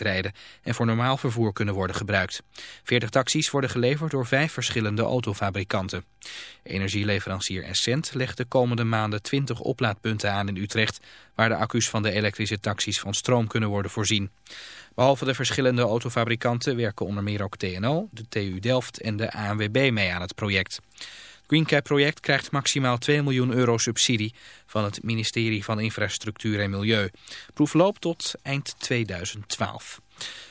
rijden en voor normaal vervoer kunnen worden gebruikt. 40 taxis worden geleverd door vijf verschillende autofabrikanten. Energieleverancier Essent legt de komende maanden 20 oplaadpunten aan in Utrecht, waar de accu's van de elektrische taxis van stroom kunnen worden voorzien. Behalve de verschillende autofabrikanten werken onder meer ook TNO, de TU Delft en de ANWB mee aan het project. GreenCap-project krijgt maximaal 2 miljoen euro subsidie van het ministerie van Infrastructuur en Milieu. Proef loopt tot eind 2012.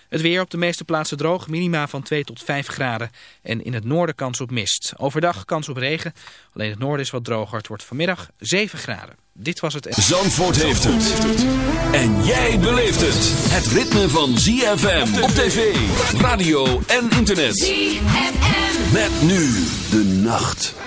Het weer op de meeste plaatsen droog, minima van 2 tot 5 graden. En in het noorden kans op mist. Overdag kans op regen. Alleen het noorden is wat droger. Het wordt vanmiddag 7 graden. Dit was het... Zandvoort heeft het. En jij beleeft het. Het ritme van ZFM op tv, radio en internet. ZFM. Met nu de nacht.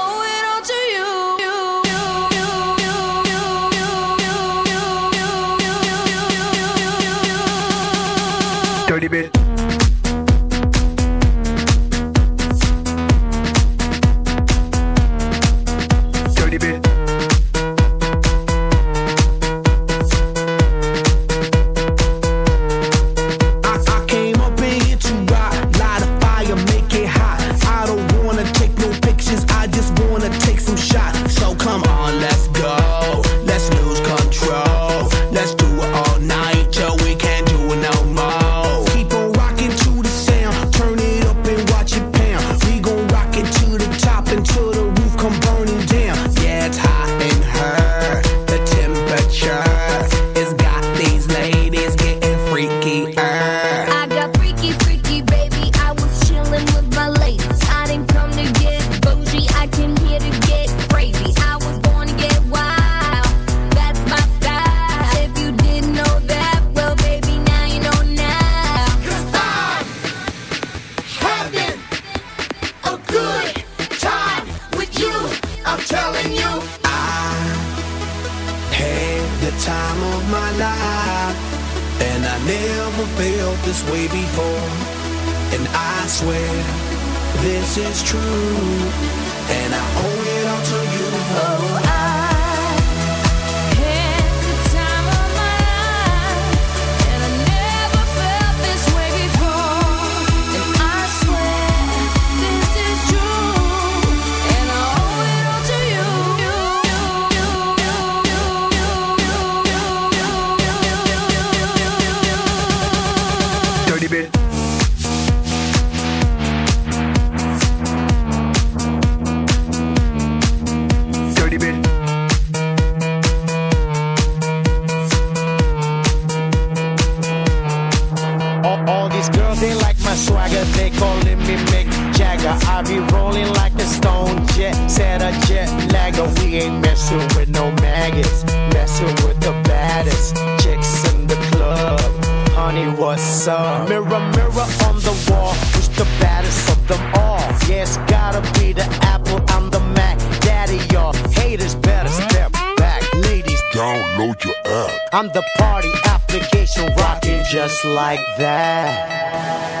rolling me Mick Jagger. I be rolling like a stone jet, said a jet lagger. We ain't messing with no maggots, messing with the baddest chicks in the club. Honey, what's up? Mirror, mirror on the wall, who's the baddest of them all? Yeah, it's gotta be the Apple, I'm the Mac. Daddy, y'all haters better step back. Ladies, download your app. I'm the party application rocking just like that.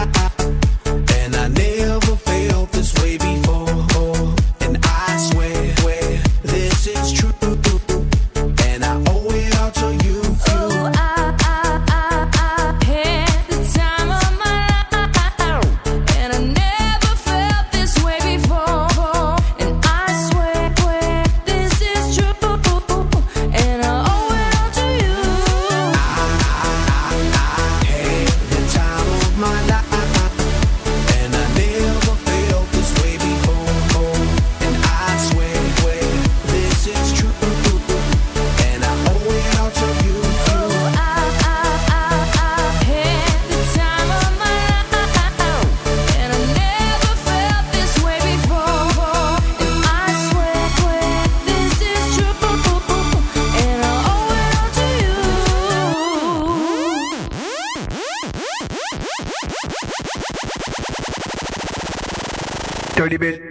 debate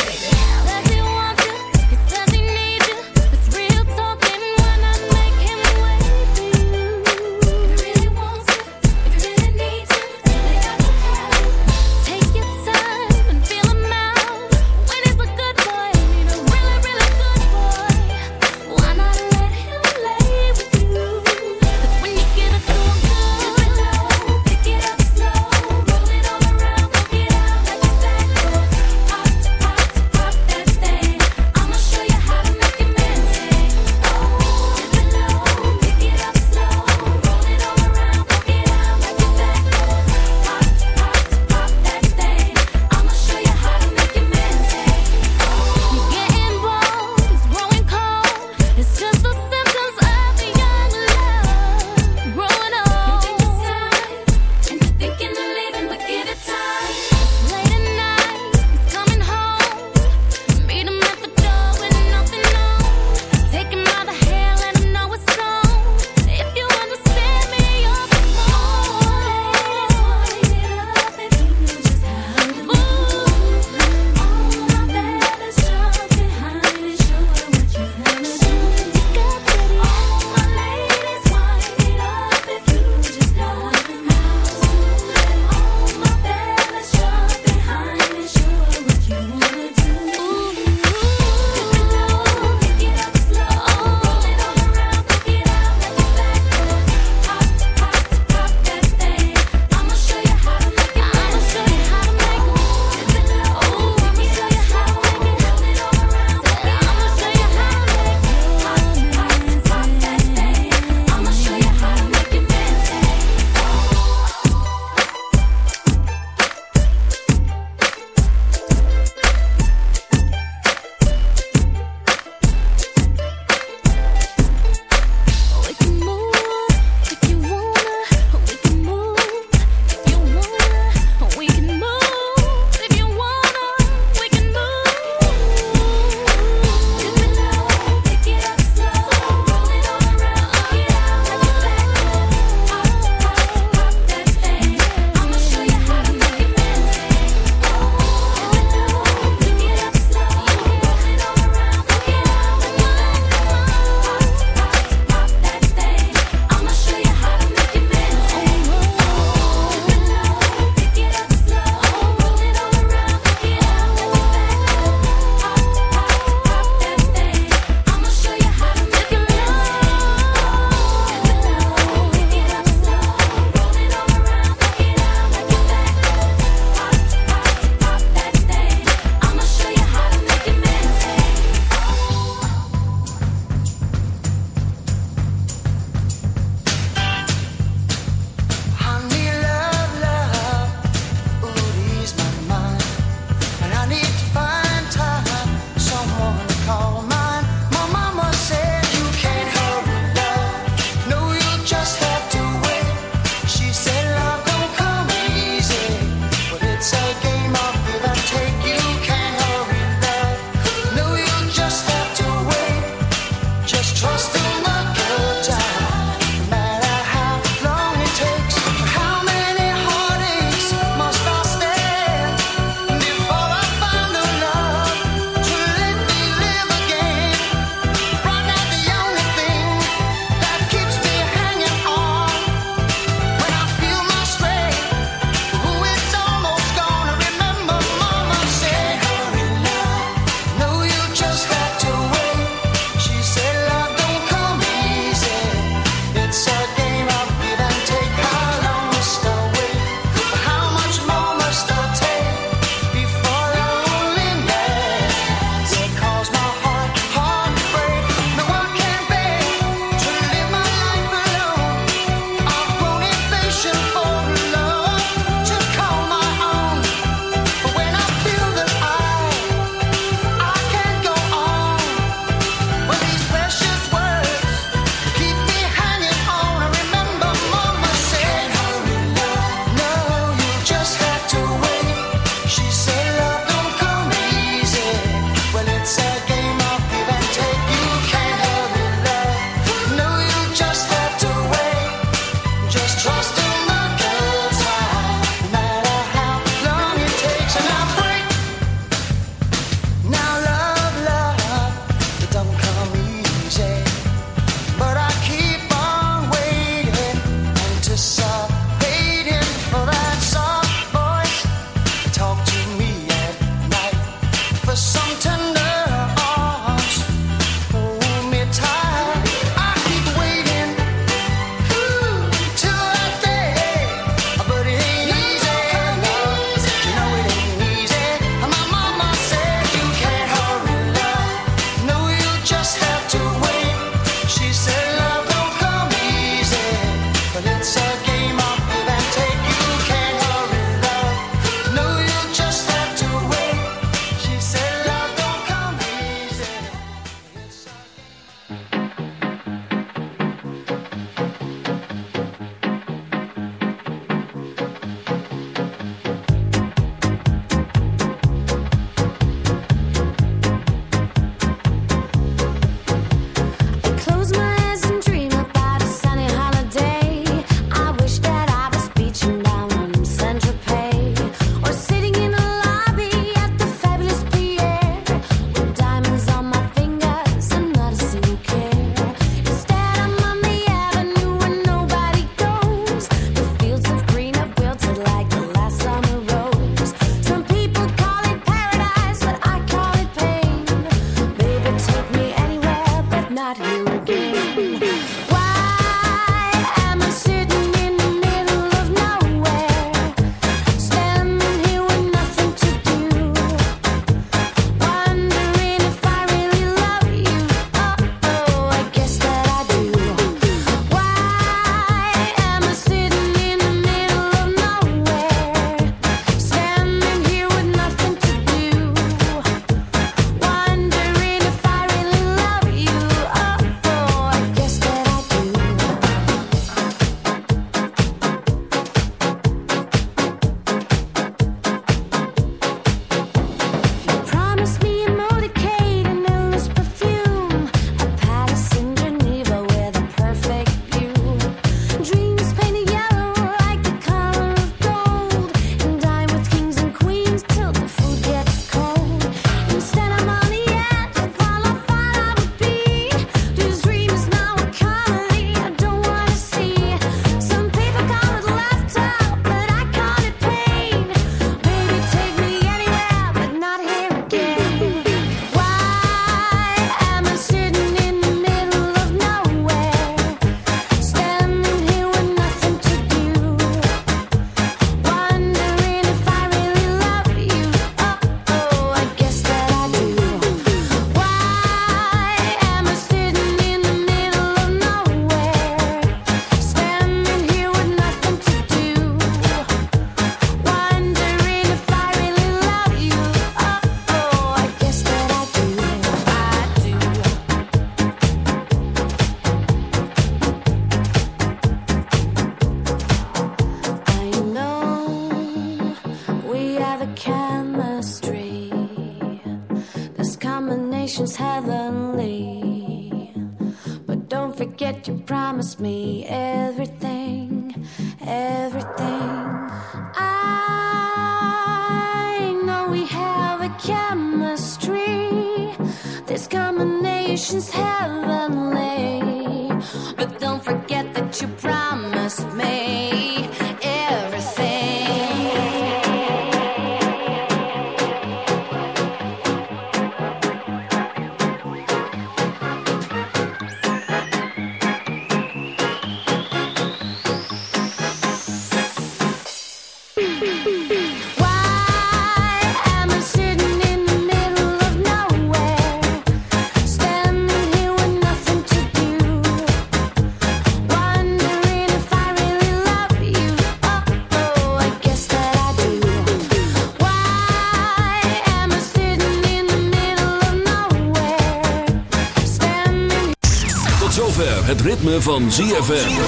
het ritme van ZFM.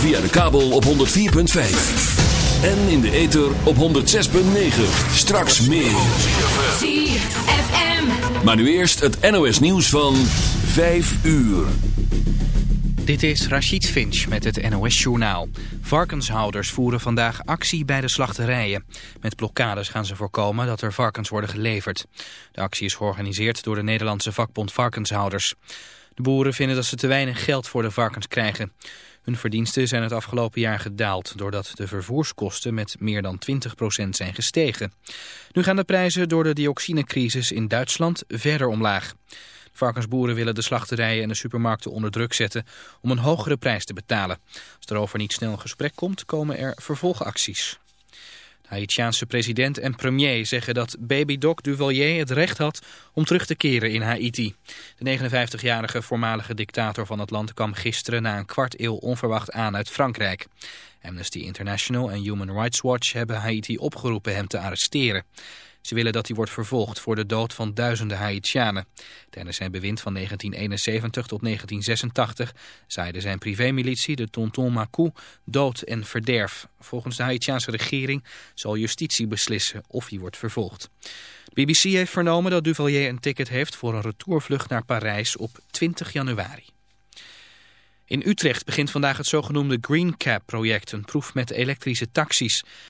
Via de kabel op 104.5. En in de ether op 106.9. Straks meer. ZFM. Maar nu eerst het NOS nieuws van 5 uur. Dit is Rachid Finch met het NOS-journaal. Varkenshouders voeren vandaag actie bij de slachterijen. Met blokkades gaan ze voorkomen dat er varkens worden geleverd. De actie is georganiseerd door de Nederlandse vakbond Varkenshouders. De boeren vinden dat ze te weinig geld voor de varkens krijgen. Hun verdiensten zijn het afgelopen jaar gedaald... doordat de vervoerskosten met meer dan 20% zijn gestegen. Nu gaan de prijzen door de dioxinecrisis in Duitsland verder omlaag. Varkensboeren willen de slachterijen en de supermarkten onder druk zetten om een hogere prijs te betalen. Als er over niet snel een gesprek komt, komen er vervolgacties. Haitiaanse president en premier zeggen dat baby Doc Duvalier het recht had om terug te keren in Haiti. De 59-jarige voormalige dictator van het land kwam gisteren na een kwart eeuw onverwacht aan uit Frankrijk. Amnesty International en Human Rights Watch hebben Haiti opgeroepen hem te arresteren. Ze willen dat hij wordt vervolgd voor de dood van duizenden Haitianen. Tijdens zijn bewind van 1971 tot 1986 zaaide zijn privémilitie, de Tonton Macou, dood en verderf. Volgens de Haitiaanse regering zal justitie beslissen of hij wordt vervolgd. De BBC heeft vernomen dat Duvalier een ticket heeft voor een retourvlucht naar Parijs op 20 januari. In Utrecht begint vandaag het zogenoemde Green Cab project, een proef met elektrische taxis.